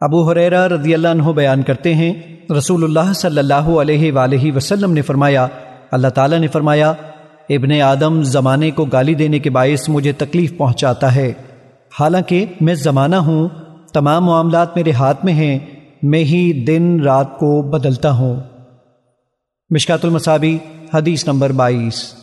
ابو حریرہ رضی اللہ عنہ بیان کرتے ہیں، رسول اللہ صلی اللہ علیہ وآلہ وسلم نے فرمایا، اللہ تعالیٰ نے فرمایا، ابن آدم زمانے کو گالی دینے کے باعث مجھے تکلیف پہنچاتا ہے۔ حالانکہ میں زمانہ ہوں، تمام معاملات میرے ہاتھ میں ہیں، میں ہی دن رات کو بدلتا ہوں۔ مشکات المصابی، حدیث نمبر بائیس۔